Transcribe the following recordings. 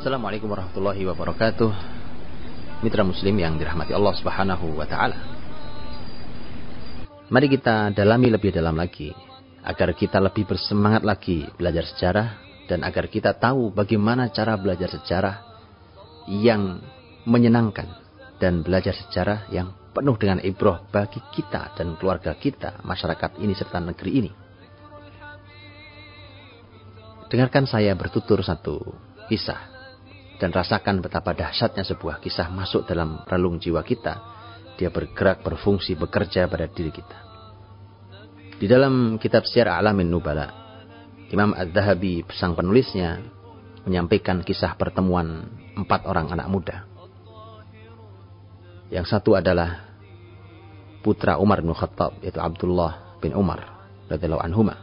Assalamualaikum warahmatullahi wabarakatuh. Mitra muslim yang dirahmati Allah Subhanahu wa taala. Mari kita dalami lebih dalam lagi agar kita lebih bersemangat lagi belajar sejarah dan agar kita tahu bagaimana cara belajar sejarah yang menyenangkan dan belajar sejarah yang penuh dengan ibroh bagi kita dan keluarga kita, masyarakat ini serta negeri ini. Dengarkan saya bertutur satu kisah dan rasakan betapa dahsyatnya sebuah kisah masuk dalam relung jiwa kita. Dia bergerak, berfungsi, bekerja pada diri kita. Di dalam kitab Syiar Alamin Nubala, Imam Az-Zahabi, sang penulisnya, menyampaikan kisah pertemuan empat orang anak muda. Yang satu adalah putra Umar bin Khattab, yaitu Abdullah bin Umar, radhiyallahu anhuma.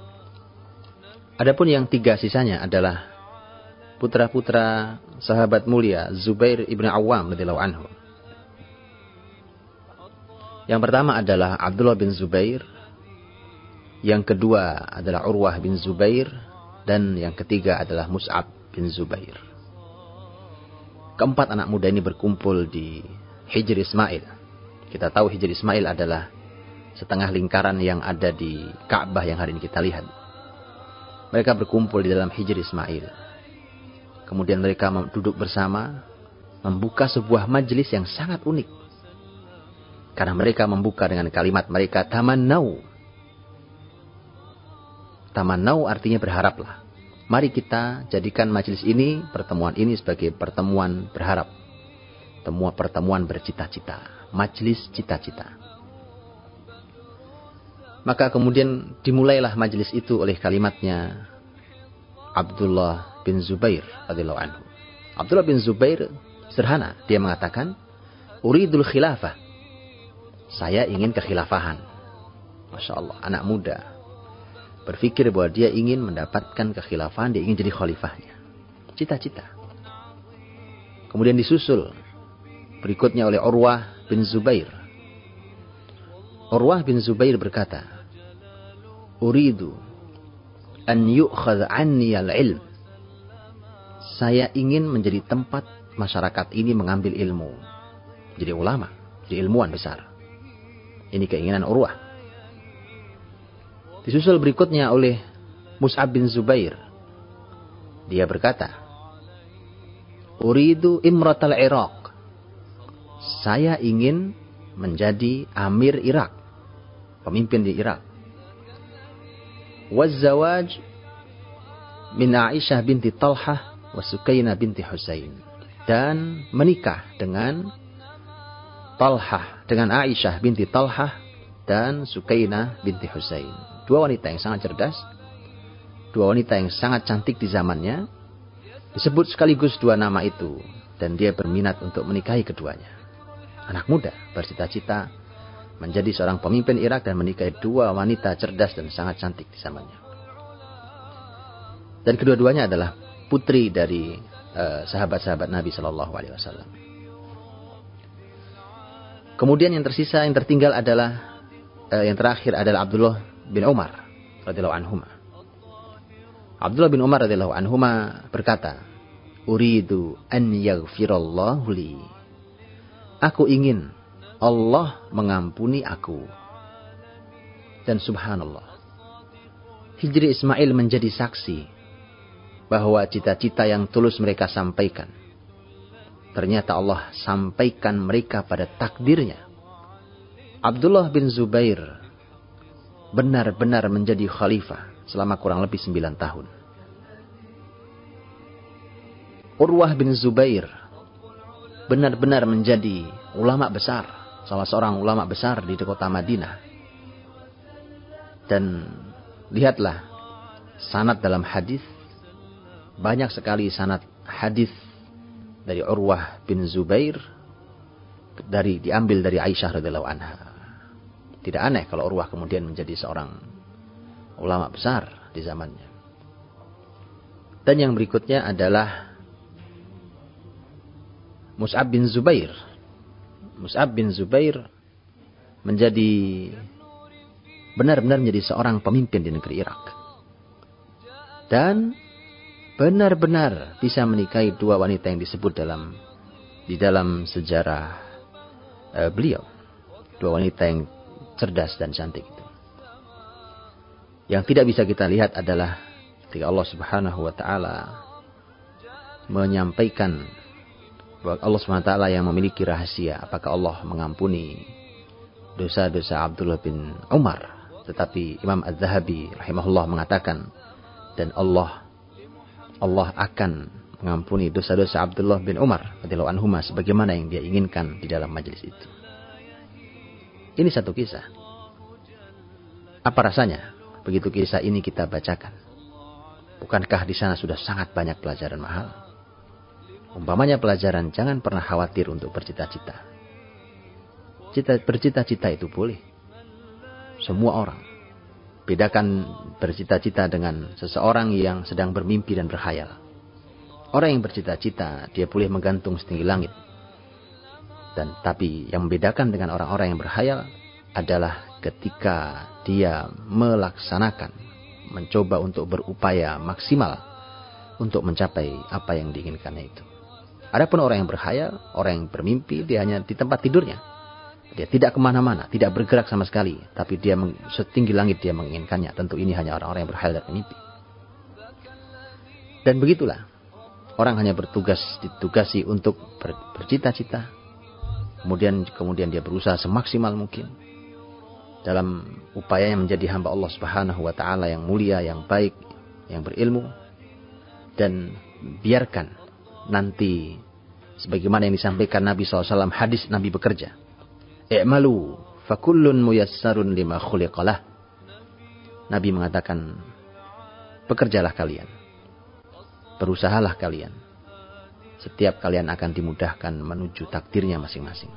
Adapun yang tiga sisanya adalah putra-putra sahabat mulia Zubair ibn Awam radhiyallahu anhu. Yang pertama adalah Abdullah bin Zubair, yang kedua adalah Urwah bin Zubair, dan yang ketiga adalah Mus'ab bin Zubair. Keempat anak muda ini berkumpul di Hijr Ismail. Kita tahu Hijr Ismail adalah setengah lingkaran yang ada di Ka'bah yang hari ini kita lihat. Mereka berkumpul di dalam Hijr Ismail. Kemudian mereka duduk bersama, membuka sebuah majelis yang sangat unik. Karena mereka membuka dengan kalimat mereka tamannau. Tamannau artinya berharaplah. Mari kita jadikan majelis ini, pertemuan ini sebagai pertemuan berharap. Temuan pertemuan bercita-cita. Majelis cita-cita. Maka kemudian dimulailah majelis itu oleh kalimatnya Abdullah bin Zubair radhiyallahu anhu. Abdullah bin Zubair sederhana, dia mengatakan, "Uridul khilafah." Saya ingin kekhilafahan. Masya Allah, anak muda. Berpikir bahwa dia ingin mendapatkan kekhilafahan, dia ingin jadi khalifahnya. Cita-cita. Kemudian disusul berikutnya oleh Urwah bin Zubair. Urwah bin Zubair berkata, Uridu an yu'khadh anni al-ilm saya ingin menjadi tempat masyarakat ini mengambil ilmu. Jadi ulama, jadi ilmuwan besar. Ini keinginan Urwah. Disusul berikutnya oleh Mus'ab bin Zubair. Dia berkata, Uridu imratal Iraq. Saya ingin menjadi amir Irak. Pemimpin di Irak. Wazzawaj min Aisyah binti Talhah Wasukaina binti Husain dan menikah dengan Talhah dengan Aisyah binti Talhah dan Sukaina binti Husain. Dua wanita yang sangat cerdas, dua wanita yang sangat cantik di zamannya. Disebut sekaligus dua nama itu dan dia berminat untuk menikahi keduanya. Anak muda bercita-cita menjadi seorang pemimpin Irak dan menikahi dua wanita cerdas dan sangat cantik di zamannya. Dan kedua-duanya adalah putri dari eh, sahabat-sahabat uh, Nabi Shallallahu Alaihi Wasallam. Kemudian yang tersisa yang tertinggal adalah uh, yang terakhir adalah Abdullah bin Umar radhiyallahu anhu. Abdullah bin Umar radhiyallahu anhu berkata, "Uridu an yaghfirallahu li." Aku ingin Allah mengampuni aku. Dan subhanallah. Hijri Ismail menjadi saksi bahwa cita-cita yang tulus mereka sampaikan. Ternyata Allah sampaikan mereka pada takdirnya. Abdullah bin Zubair benar-benar menjadi khalifah selama kurang lebih sembilan tahun. Urwah bin Zubair benar-benar menjadi ulama besar, salah seorang ulama besar di kota Madinah. Dan lihatlah sanad dalam hadis banyak sekali sanad hadis dari Urwah bin Zubair dari diambil dari Aisyah radhiyallahu anha. Tidak aneh kalau Urwah kemudian menjadi seorang ulama besar di zamannya. Dan yang berikutnya adalah Mus'ab bin Zubair. Mus'ab bin Zubair menjadi benar-benar menjadi seorang pemimpin di negeri Irak. Dan benar-benar bisa menikahi dua wanita yang disebut dalam di dalam sejarah uh, beliau. Dua wanita yang cerdas dan cantik itu. Yang tidak bisa kita lihat adalah ketika Allah Subhanahu wa taala menyampaikan Allah SWT yang memiliki rahasia apakah Allah mengampuni dosa-dosa Abdullah bin Umar tetapi Imam Az-Zahabi rahimahullah mengatakan dan Allah Allah akan mengampuni dosa-dosa Abdullah bin Umar radhiyallahu anhu sebagaimana yang dia inginkan di dalam majelis itu. Ini satu kisah. Apa rasanya begitu kisah ini kita bacakan? Bukankah di sana sudah sangat banyak pelajaran mahal? Umpamanya pelajaran jangan pernah khawatir untuk bercita-cita. Cita, bercita-cita itu boleh. Semua orang. Bedakan bercita-cita dengan seseorang yang sedang bermimpi dan berhayal. Orang yang bercita-cita, dia boleh menggantung setinggi langit. Dan tapi yang membedakan dengan orang-orang yang berhayal adalah ketika dia melaksanakan, mencoba untuk berupaya maksimal untuk mencapai apa yang diinginkannya itu. Adapun orang yang berhayal, orang yang bermimpi, dia hanya di tempat tidurnya. Dia tidak ke mana-mana, tidak bergerak sama sekali. Tapi dia setinggi langit dia menginginkannya. Tentu ini hanya orang-orang yang berhayal dan mimpi. Dan begitulah. Orang hanya bertugas, ditugasi untuk ber, bercita-cita. Kemudian kemudian dia berusaha semaksimal mungkin. Dalam upayanya menjadi hamba Allah subhanahu wa ta'ala yang mulia, yang baik, yang berilmu. Dan biarkan nanti sebagaimana yang disampaikan Nabi SAW hadis Nabi bekerja I'malu fakullun muyassarun lima khuliqalah. Nabi mengatakan, bekerjalah kalian. Berusahalah kalian. Setiap kalian akan dimudahkan menuju takdirnya masing-masing.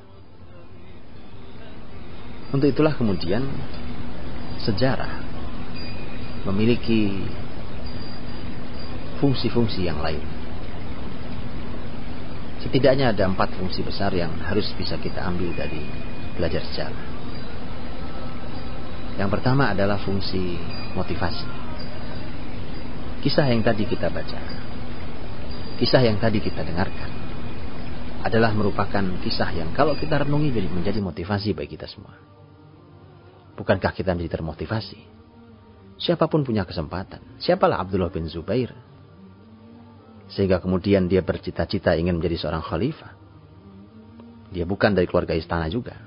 Untuk itulah kemudian sejarah memiliki fungsi-fungsi yang lain. Setidaknya ada empat fungsi besar yang harus bisa kita ambil dari belajar sejarah. Yang pertama adalah fungsi motivasi. Kisah yang tadi kita baca, kisah yang tadi kita dengarkan, adalah merupakan kisah yang kalau kita renungi jadi menjadi motivasi bagi kita semua. Bukankah kita menjadi termotivasi? Siapa pun punya kesempatan. Siapalah Abdullah bin Zubair? Sehingga kemudian dia bercita-cita ingin menjadi seorang khalifah. Dia bukan dari keluarga istana juga.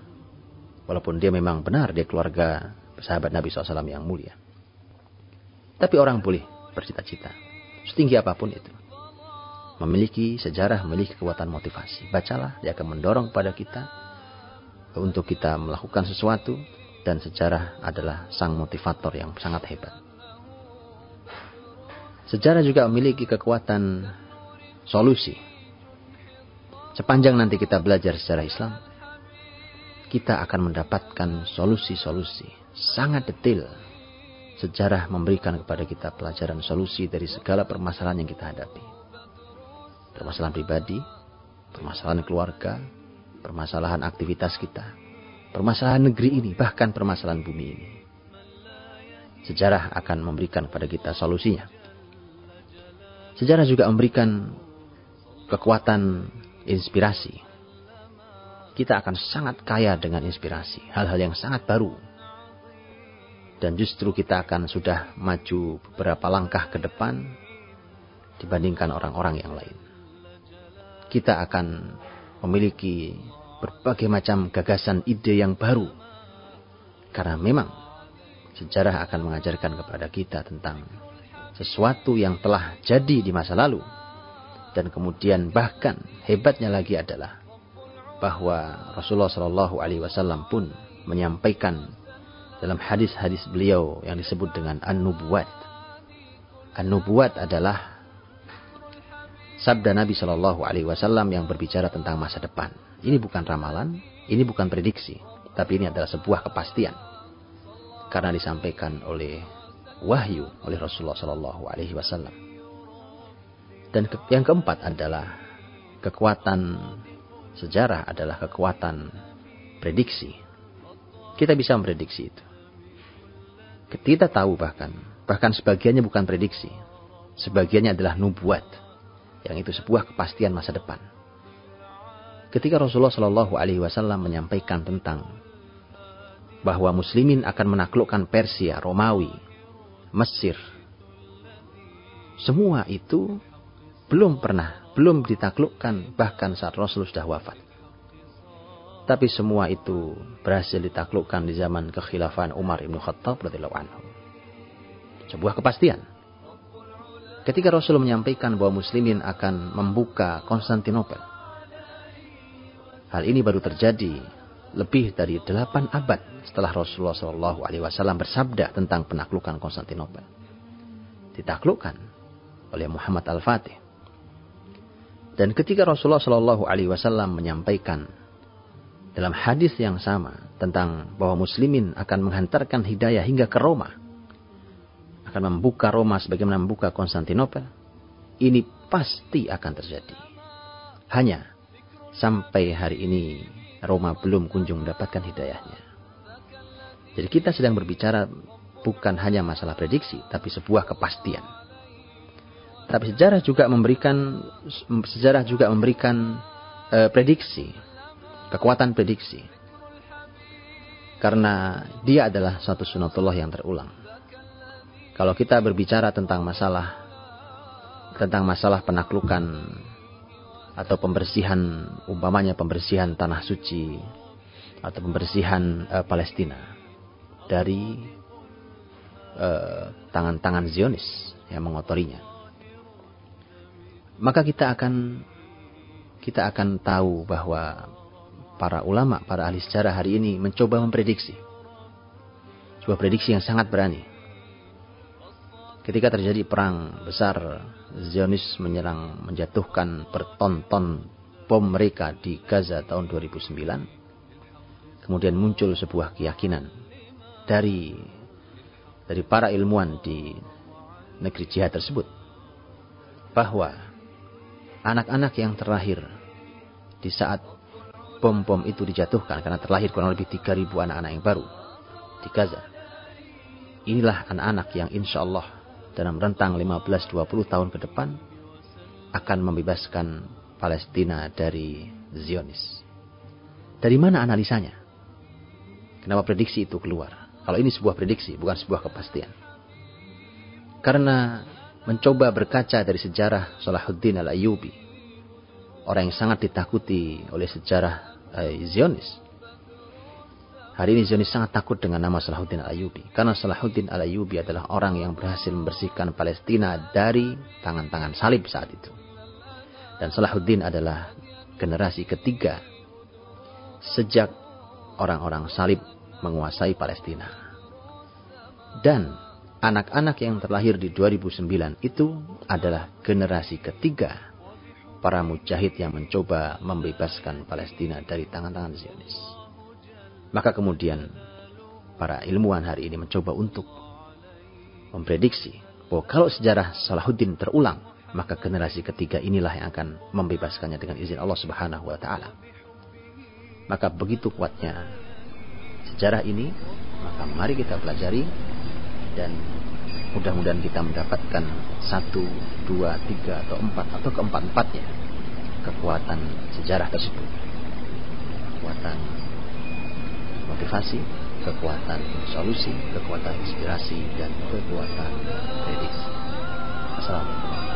Walaupun dia memang benar dia keluarga sahabat Nabi SAW yang mulia. Tapi orang boleh bercita-cita. Setinggi apa pun itu. Memiliki sejarah, memiliki kekuatan motivasi. Bacalah, dia akan mendorong pada kita untuk kita melakukan sesuatu. Dan sejarah adalah sang motivator yang sangat hebat. Sejarah juga memiliki kekuatan solusi. Sepanjang nanti kita belajar sejarah Islam, kita akan mendapatkan solusi-solusi sangat detail. Sejarah memberikan kepada kita pelajaran solusi dari segala permasalahan yang kita hadapi. Permasalahan pribadi, permasalahan keluarga, permasalahan aktivitas kita, permasalahan negeri ini, bahkan permasalahan bumi ini. Sejarah akan memberikan kepada kita solusinya. Sejarah juga memberikan kekuatan inspirasi kita akan sangat kaya dengan inspirasi, hal-hal yang sangat baru. Dan justru kita akan sudah maju beberapa langkah ke depan dibandingkan orang-orang yang lain. Kita akan memiliki berbagai macam gagasan ide yang baru. Karena memang sejarah akan mengajarkan kepada kita tentang sesuatu yang telah jadi di masa lalu. Dan kemudian bahkan hebatnya lagi adalah bahwa Rasulullah Shallallahu Alaihi Wasallam pun menyampaikan dalam hadis-hadis beliau yang disebut dengan an-nubuwat. An-nubuwat adalah sabda Nabi Shallallahu Alaihi Wasallam yang berbicara tentang masa depan. Ini bukan ramalan, ini bukan prediksi, tapi ini adalah sebuah kepastian karena disampaikan oleh wahyu oleh Rasulullah Shallallahu Alaihi Wasallam. Dan yang keempat adalah kekuatan sejarah adalah kekuatan prediksi. Kita bisa memprediksi itu. Kita tahu bahkan, bahkan sebagiannya bukan prediksi. sebagiannya adalah nubuat, yang itu sebuah kepastian masa depan. Ketika Rasulullah Shallallahu Alaihi Wasallam menyampaikan tentang bahwa Muslimin akan menaklukkan Persia, Romawi, Mesir, semua itu belum pernah, belum ditaklukkan bahkan saat Rasul sudah wafat. Tapi semua itu berhasil ditaklukkan di zaman kekhilafan Umar ibn Khattab radhiyallahu. Sebuah kepastian. Ketika Rasul menyampaikan bahwa muslimin akan membuka Konstantinopel. Hal ini baru terjadi lebih dari delapan abad setelah Rasulullah Wasallam bersabda tentang penaklukan Konstantinopel. Ditaklukkan oleh Muhammad Al-Fatih. Dan ketika Rasulullah Wasallam menyampaikan dalam hadis yang sama tentang bahwa muslimin akan menghantarkan hidayah hingga ke Roma. Akan membuka Roma sebagaimana membuka Konstantinopel. Ini pasti akan terjadi. Hanya sampai hari ini Roma belum kunjung mendapatkan hidayahnya. Jadi kita sedang berbicara bukan hanya masalah prediksi, tapi sebuah kepastian. Tapi sejarah juga memberikan sejarah juga memberikan uh, prediksi kekuatan prediksi. Karena dia adalah satu sunatullah yang terulang. Kalau kita berbicara tentang masalah tentang masalah penaklukan atau pembersihan umpamanya pembersihan tanah suci atau pembersihan uh, Palestina dari eh, tangan-tangan uh, Zionis yang mengotorinya. Maka kita akan kita akan tahu bahwa para ulama, para ahli sejarah hari ini mencoba memprediksi. Sebuah prediksi yang sangat berani. Ketika terjadi perang besar, Zionis menyerang, menjatuhkan bertonton bom mereka di Gaza tahun 2009. Kemudian muncul sebuah keyakinan dari dari para ilmuwan di negeri jihad tersebut bahwa anak-anak yang terlahir di saat bom-bom itu dijatuhkan karena terlahir kurang lebih 3.000 anak-anak yang baru di Gaza. Inilah anak-anak yang insya Allah dalam rentang 15-20 tahun ke depan akan membebaskan Palestina dari Zionis. Dari mana analisanya? Kenapa prediksi itu keluar? Kalau ini sebuah prediksi, bukan sebuah kepastian. Karena mencoba berkaca dari sejarah Salahuddin al-Ayyubi. Orang yang sangat ditakuti oleh sejarah eh, Zionis. Hari ini Zionis sangat takut dengan nama Salahuddin Al-Ayubi. Karena Salahuddin Al-Ayubi adalah orang yang berhasil membersihkan Palestina dari tangan-tangan salib saat itu. Dan Salahuddin adalah generasi ketiga sejak orang-orang salib menguasai Palestina. Dan anak-anak yang terlahir di 2009 itu adalah generasi ketiga para mujahid yang mencoba membebaskan Palestina dari tangan-tangan Zionis. Maka kemudian para ilmuwan hari ini mencoba untuk memprediksi bahwa kalau sejarah Salahuddin terulang, maka generasi ketiga inilah yang akan membebaskannya dengan izin Allah Subhanahu wa taala. Maka begitu kuatnya sejarah ini, maka mari kita pelajari dan mudah-mudahan kita mendapatkan satu, dua, tiga, atau empat, atau keempat-empatnya kekuatan sejarah tersebut. Kekuatan motivasi, kekuatan solusi, kekuatan inspirasi, dan kekuatan prediksi. Assalamualaikum.